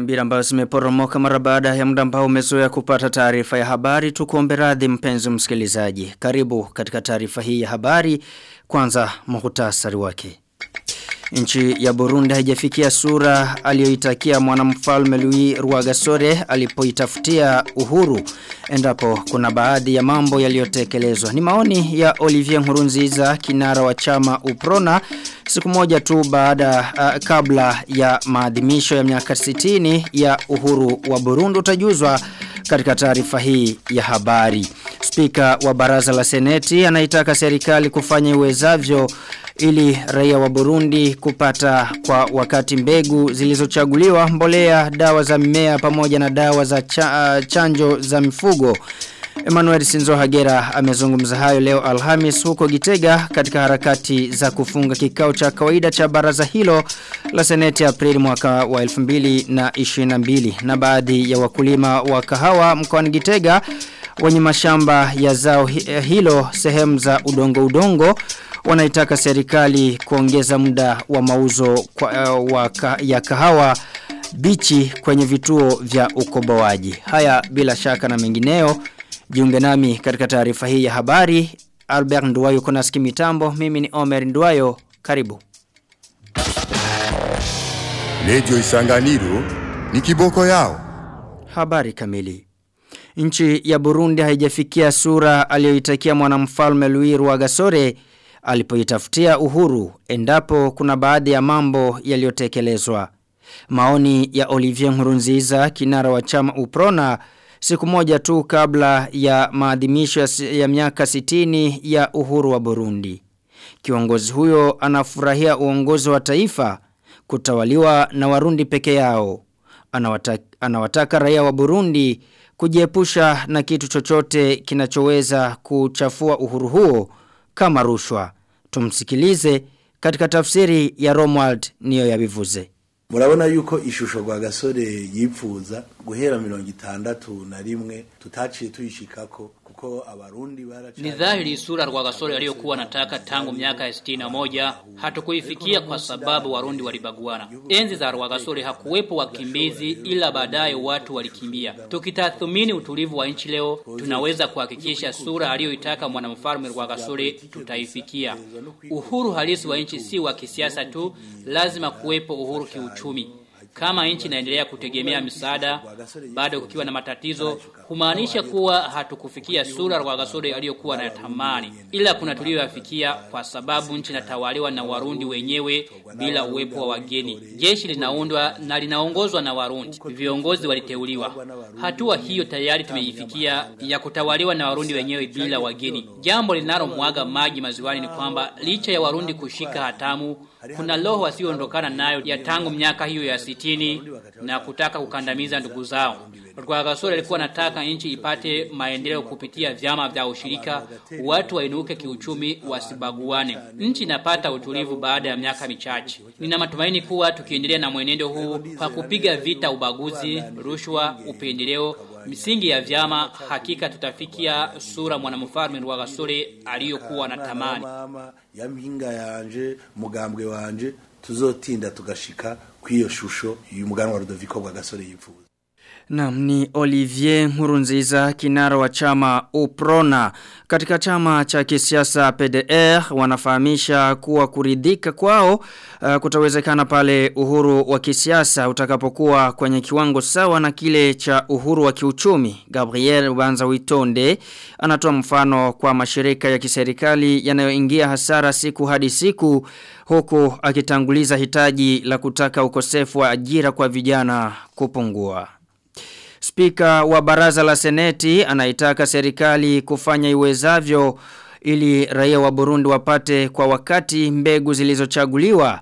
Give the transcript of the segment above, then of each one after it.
dakika ambayo zimeporomoka mara baada ya muda ambao umezoea kupata taarifa ya habari tukuombe radhi mpenzi msikilizaji. Karibu katika taarifa hii ya habari kwanza muhtasari wake. Nchi ya Burundi haijafikia sura aliyoitakia mwanamfalme Louis Rwagasore alipoitafutia uhuru endapo kuna baadhi ya mambo yaliyotekelezwa. Ni maoni ya Olivier Nkurunziza kinara wa chama Uprona siku moja tu baada uh, kabla ya maadhimisho ya miaka 60 ya uhuru wa Burundi utajuzwa katika taarifa hii ya habari. Spika wa baraza la seneti anaitaka serikali kufanya iwezavyo ili raia wa Burundi kupata kwa wakati mbegu zilizochaguliwa mbolea dawa za mimea pamoja na dawa za cha, uh, chanjo za mifugo. Emmanuel Sinzo Hagera amezungumza hayo leo Alhamis huko Gitega katika harakati za kufunga kikao cha kawaida cha baraza hilo la Seneti Aprili mwaka wa 2022 na baadhi ya wakulima wa kahawa mkoani Gitega wenye mashamba ya zao hilo sehemu za udongo udongo wanaitaka serikali kuongeza muda wa mauzo kwa, uh, wa ka, ya kahawa bichi kwenye vituo vya ukoboaji. Haya bila shaka na mengineo Jiunge nami katika taarifa hii ya habari. Albert Nduwayo kuna mitambo. Mimi ni Omer Nduwayo. Karibu. Lejo Isanganiro ni kiboko yao. Habari kamili. Nchi ya Burundi haijafikia sura aliyoitakia mwanamfalme Louis Rwagasore alipoitafutia uhuru endapo kuna baadhi ya mambo yaliyotekelezwa. Maoni ya Olivier Nkurunziza kinara wa chama Uprona siku moja tu kabla ya maadhimisho ya, miaka 60 ya uhuru wa Burundi. Kiongozi huyo anafurahia uongozi wa taifa kutawaliwa na warundi peke yao. Anawataka, anawataka raia wa Burundi kujiepusha na kitu chochote kinachoweza kuchafua uhuru huo kama rushwa. Tumsikilize katika tafsiri ya Romwald niyo yabivuze. murabona yuko ishusho rwa gasore yipfuza guhera mirongo itandatu na rimwe tutaciye tuyishikako Ni dhahiri sura Rwagasore aliyokuwa anataka tangu miaka ya sitini na moja. Hatukuifikia kwa sababu Warundi walibaguana. Enzi za Rwagasore hakuwepo wakimbizi ila baadaye watu walikimbia. Tukitathmini utulivu wa nchi leo, tunaweza kuhakikisha sura aliyoitaka mwanamfalme Rwagasore tutaifikia. Uhuru halisi wa nchi si wa kisiasa tu, lazima kuwepo uhuru kiuchumi. Kama nchi inaendelea kutegemea misaada bado kukiwa na matatizo kumaanisha kuwa hatukufikia sura Rwagasore aliyokuwa anatamani ila kuna tuliyoyafikia kwa sababu nchi inatawaliwa na Warundi wenyewe bila uwepo wa wageni. Jeshi linaundwa na linaongozwa na Warundi. Viongozi waliteuliwa. Hatua hiyo tayari tumeifikia ya kutawaliwa na Warundi wenyewe bila wageni. Jambo linalomwaga maji maziwani ni kwamba licha ya Warundi kushika hatamu kuna roho wasioondokana nayo ya tangu miaka hiyo ya sitini na kutaka kukandamiza ndugu zao. Rwagasore alikuwa anataka nchi ipate maendeleo kupitia vyama vya ushirika, watu wainuke kiuchumi, wasibaguane. Nchi inapata utulivu baada ya miaka michache. Nina matumaini kuwa tukiendelea na mwenendo huu kwa kupiga vita ubaguzi, rushwa, upendeleo, misingi ya vyama, hakika tutafikia sura mwanamfalme Rwagasore aliyokuwa na tamani. Yamhinga yanje mugambwe wanje tuzotinda tugashika kw'iyo shusho y'umuganwa Rudoviko rwa gasore yifuza Naam ni Olivier Nkurunziza kinara wa chama Uprona. Katika chama cha kisiasa PDR wanafahamisha kuwa kuridhika kwao uh, kutawezekana pale uhuru wa kisiasa utakapokuwa kwenye kiwango sawa na kile cha uhuru wa kiuchumi. Gabriel Banza Witonde anatoa mfano kwa mashirika ya kiserikali yanayoingia hasara siku hadi siku huku akitanguliza hitaji la kutaka ukosefu wa ajira kwa vijana kupungua. Spika wa baraza la seneti anaitaka serikali kufanya iwezavyo ili raia wa Burundi wapate kwa wakati mbegu zilizochaguliwa,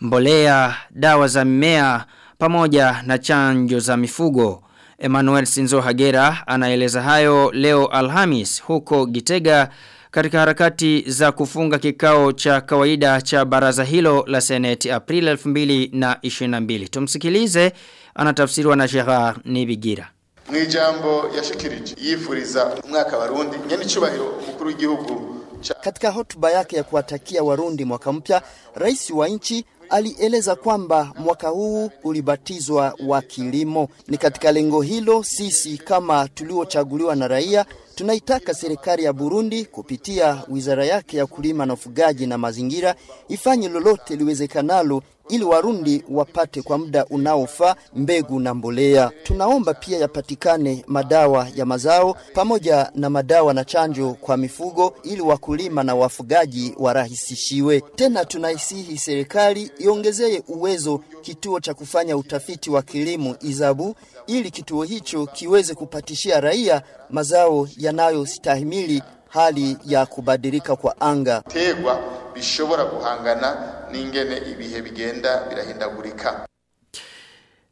mbolea, dawa za mimea pamoja na chanjo za mifugo. Emmanuel Sinzo Hagera anaeleza hayo leo Alhamis huko Gitega katika harakati za kufunga kikao cha kawaida cha baraza hilo la seneti aprili 2022. Tumsikilize anatafsiriwa na Gerard Nibigira. Mwijambo yashikirije yifuriza umwaka barundi nyene icubahiro umukuru w'igihugu Katika hotuba yake ya kuwatakia Warundi mwaka mpya, rais wa nchi alieleza kwamba mwaka huu ulibatizwa wa kilimo. Ni katika lengo hilo sisi kama tuliochaguliwa na raia tunaitaka serikali ya Burundi kupitia wizara yake ya kulima na ufugaji na mazingira ifanye lolote liwezekanalo ili Warundi wapate kwa muda unaofaa mbegu na mbolea. Tunaomba pia yapatikane madawa ya mazao pamoja na madawa na chanjo kwa mifugo ili wakulima na wafugaji warahisishiwe. Tena tunaisihi serikali iongezee uwezo kituo cha kufanya utafiti wa kilimo Izabu ili kituo hicho kiweze kupatishia raia mazao yanayostahimili hali ya kubadilika kwa anga. tegwa bishobora guhangana n'ingene ibihe bigenda birahindagurika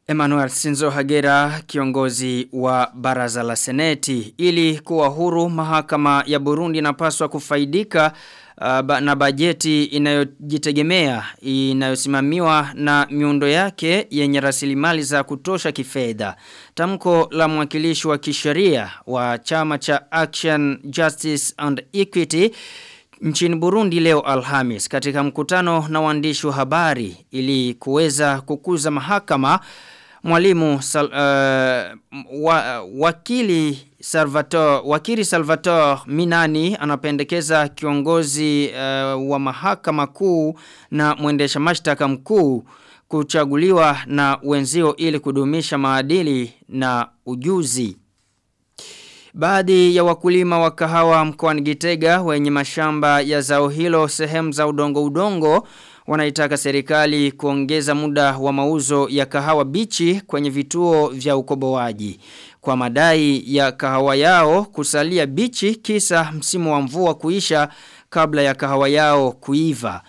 Emmanuel Sinzo Hagera kiongozi wa baraza la seneti ili kuwa huru mahakama ya Burundi inapaswa kufaidika uh, na bajeti inayojitegemea inayosimamiwa na miundo yake yenye rasilimali za kutosha kifedha. Tamko la mwakilishi wa kisheria wa chama cha Action Justice and Equity nchini Burundi leo Alhamis katika mkutano na waandishi wa habari ili kuweza kukuza mahakama mwalimu sal, uh, wa, wakili Salvatore wakili Salvatore Minani anapendekeza kiongozi uh, wa mahakama kuu na mwendesha mashtaka mkuu kuchaguliwa na wenzio ili kudumisha maadili na ujuzi. Baadhi ya wakulima wa kahawa mkoani Gitega wenye mashamba ya zao hilo sehemu za udongo udongo wanaitaka serikali kuongeza muda wa mauzo ya kahawa bichi kwenye vituo vya ukoboaji. Kwa madai ya kahawa yao kusalia bichi kisa msimu wa mvua kuisha kabla ya kahawa yao kuiva.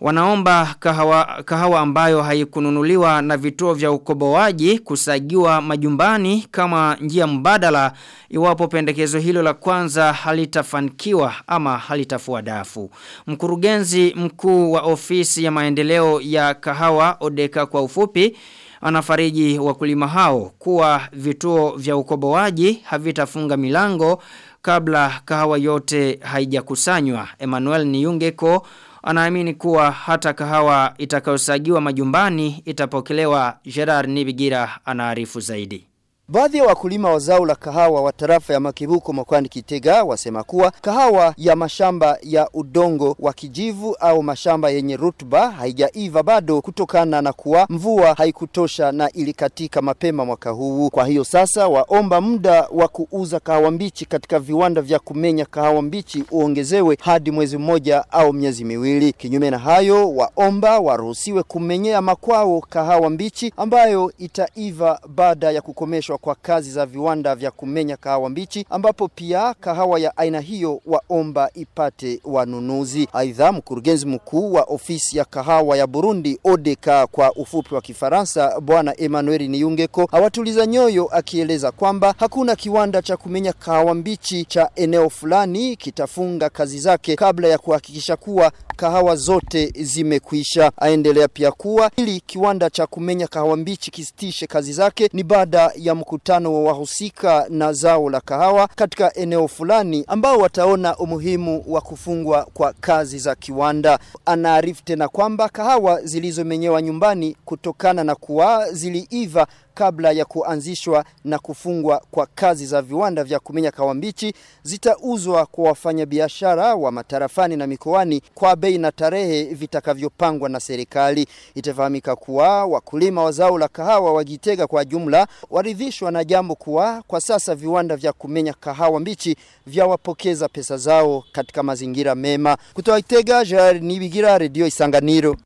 Wanaomba kahawa, kahawa ambayo haikununuliwa na vituo vya ukoboaji kusagiwa majumbani kama njia mbadala iwapo pendekezo hilo la kwanza halitafanikiwa ama halitafua dafu. Mkurugenzi mkuu wa ofisi ya maendeleo ya kahawa Odeka kwa ufupi anafariji wakulima hao kuwa vituo vya ukoboaji havitafunga milango kabla kahawa yote haijakusanywa. Emmanuel Niyungeko anaamini kuwa hata kahawa itakayosagiwa majumbani itapokelewa Gerard Nibigira anaarifu zaidi. Baadhi ya wakulima wa zao la kahawa wa tarafa ya Makibuko mkoani Kitega wasema kuwa kahawa ya mashamba ya udongo wa kijivu au mashamba yenye rutuba haijaiva bado kutokana na kuwa mvua haikutosha na ilikatika mapema mwaka huu. Kwa hiyo sasa waomba muda wa kuuza kahawa mbichi katika viwanda vya kumenya kahawa mbichi uongezewe hadi mwezi mmoja au miezi miwili. Kinyume na hayo, waomba waruhusiwe kumenyea makwao kahawa mbichi ambayo itaiva baada ya kukomeshwa kwa kazi za viwanda vya kumenya kahawa mbichi ambapo pia kahawa ya aina hiyo waomba ipate wanunuzi. Aidha, mkurugenzi mkuu wa ofisi ya kahawa ya Burundi Odeka kwa ufupi wa Kifaransa bwana Emmanuel Niyungeko awatuliza nyoyo akieleza kwamba hakuna kiwanda cha kumenya kahawa mbichi cha eneo fulani kitafunga kazi zake kabla ya kuhakikisha kuwa kahawa zote zimekwisha. Aendelea pia kuwa ili kiwanda cha kumenya kahawa mbichi kisitishe kazi zake ni baada ya mkutano wa wahusika na zao la kahawa katika eneo fulani ambao wataona umuhimu wa kufungwa kwa kazi za kiwanda. Anaarifu tena kwamba kahawa zilizomenyewa nyumbani kutokana na kuwa ziliiva kabla ya kuanzishwa na kufungwa kwa kazi za viwanda vya kumenya kahawa mbichi zitauzwa kwa wafanyabiashara wa matarafani na mikoani kwa bei na tarehe vitakavyopangwa na serikali. Itafahamika kuwa wakulima wa zao la kahawa wa Gitega kwa jumla waridhishwa na jambo kuwa kwa sasa viwanda vya kumenya kahawa mbichi vyawapokeza pesa zao katika mazingira mema. Kutoka Gitega, Jari Nibigira, Radio Isanganiro.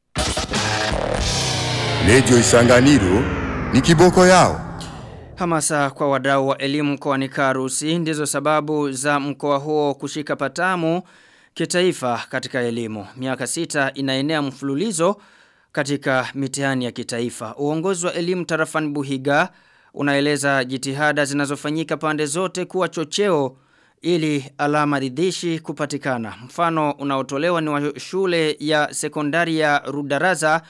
Radio Isanganiro ni kiboko yao. Hamasa kwa wadau wa elimu mkoani Karusi ndizo sababu za mkoa huo kushika patamu kitaifa katika elimu. Miaka sita inaenea mfululizo katika mitihani ya kitaifa. Uongozi wa elimu tarafani Buhiga unaeleza jitihada zinazofanyika pande zote kuwa chocheo ili alama ridhishi kupatikana. Mfano unaotolewa ni wa shule ya sekondari ya Rudaraza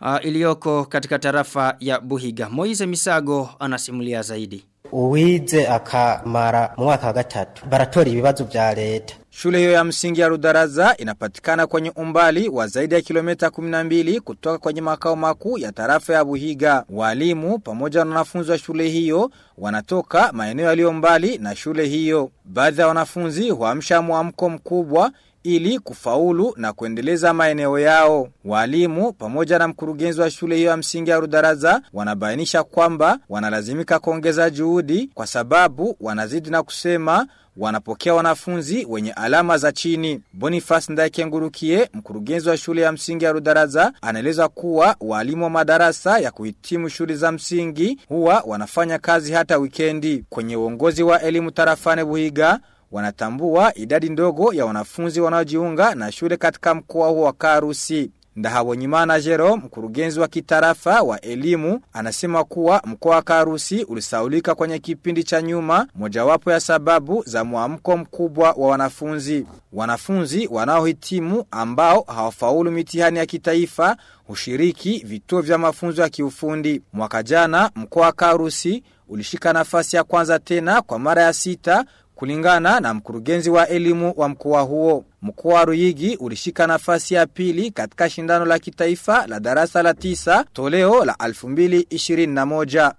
uh, iliyoko katika tarafa ya Buhiga. Moize Misago anasimulia zaidi. uwize akamara mu mwaka wa gatatu baratora ibibazo vya leta Shule hiyo ya msingi ya Rudaraza inapatikana kwenye umbali wa zaidi ya kilomita 12 kutoka kwenye makao makuu ya tarafa ya Buhiga. Walimu pamoja na wanafunzi wa shule hiyo wanatoka maeneo yaliyo mbali na shule hiyo. Baadhi ya wanafunzi huamsha mwamko mkubwa ili kufaulu na kuendeleza maeneo yao. Walimu pamoja na mkurugenzi wa shule hiyo ya msingi ya Rudaraza wanabainisha kwamba wanalazimika kuongeza juhudi kwa sababu wanazidi na kusema wanapokea wanafunzi wenye alama za chini. Boniface Ndakengurukie, mkurugenzi wa shule ya msingi ya Rudaraza, anaeleza kuwa walimu wa madarasa ya kuhitimu shule za msingi huwa wanafanya kazi hata wikendi. Kwenye uongozi wa elimu tarafane Buhiga, wanatambua idadi ndogo ya wanafunzi wanaojiunga na shule katika mkoa huo wa Karusi. Ndahabonyimana Jerome, mkurugenzi wa kitarafa wa elimu, anasema kuwa mkoa wa Karusi ulisaulika kwenye kipindi cha nyuma, mojawapo ya sababu za mwamko mkubwa wa wanafunzi. Wanafunzi wanaohitimu ambao hawafaulu mitihani ya kitaifa hushiriki vituo vya mafunzo ya kiufundi. Mwaka jana mkoa wa Karusi ulishika nafasi ya kwanza tena kwa mara ya sita kulingana na mkurugenzi wa elimu wa mkoa huo. Mkoa wa Ruyigi ulishika nafasi ya pili katika shindano la kitaifa la darasa la tisa toleo la 2021.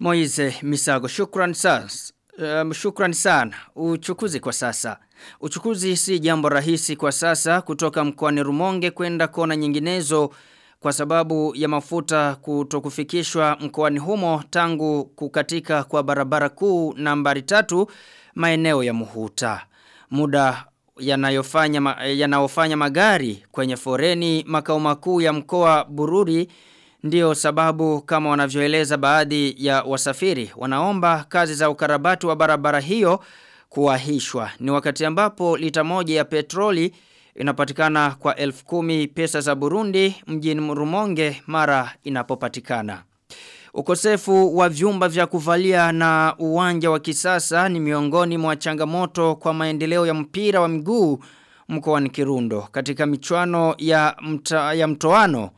moise Misago, shukran sana. Um, shukran sana. Uchukuzi kwa sasa. Uchukuzi si jambo rahisi kwa sasa kutoka mkoani Rumonge kwenda kona nyinginezo kwa sababu ya mafuta kutokufikishwa mkoani humo tangu kukatika kwa barabara kuu nambari tatu maeneo ya Muhuta. Muda yanayofanya yanayofanya magari kwenye foreni makao makuu ya mkoa Bururi ndio sababu kama wanavyoeleza baadhi ya wasafiri wanaomba kazi za ukarabati wa barabara hiyo kuahishwa. Ni wakati ambapo lita moja ya petroli inapatikana kwa elfu kumi pesa za Burundi mjini Rumonge mara inapopatikana. Ukosefu wa vyumba vya kuvalia na uwanja wa kisasa ni miongoni mwa changamoto kwa maendeleo ya mpira wa miguu mkoani Kirundo katika michuano ya mta, ya mtoano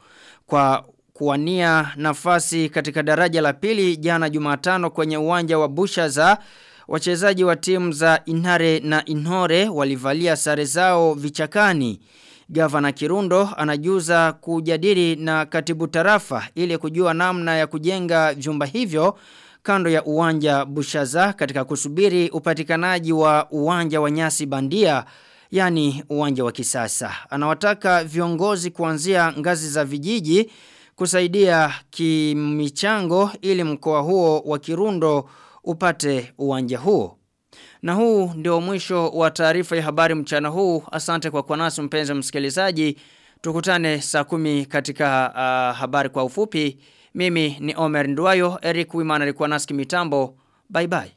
kwa kuwania nafasi katika daraja la pili jana Jumatano kwenye uwanja wa Bushaza wachezaji wa timu za Inare na Inhore walivalia sare zao vichakani. Gavana Kirundo anajuza kujadili na katibu tarafa ili kujua namna ya kujenga vyumba hivyo kando ya uwanja Bushaza katika kusubiri upatikanaji wa uwanja wa nyasi bandia yani uwanja wa kisasa. Anawataka viongozi kuanzia ngazi za vijiji kusaidia kimichango ili mkoa huo wa Kirundo upate uwanja huo. Na huu ndio mwisho wa taarifa ya habari mchana huu. Asante kwa kuwa nasi mpenzi msikilizaji. Tukutane saa kumi katika uh, habari kwa ufupi. Mimi ni Omer ndwayo Eric Wimana alikuwa nasi kimitambo. Bye bye.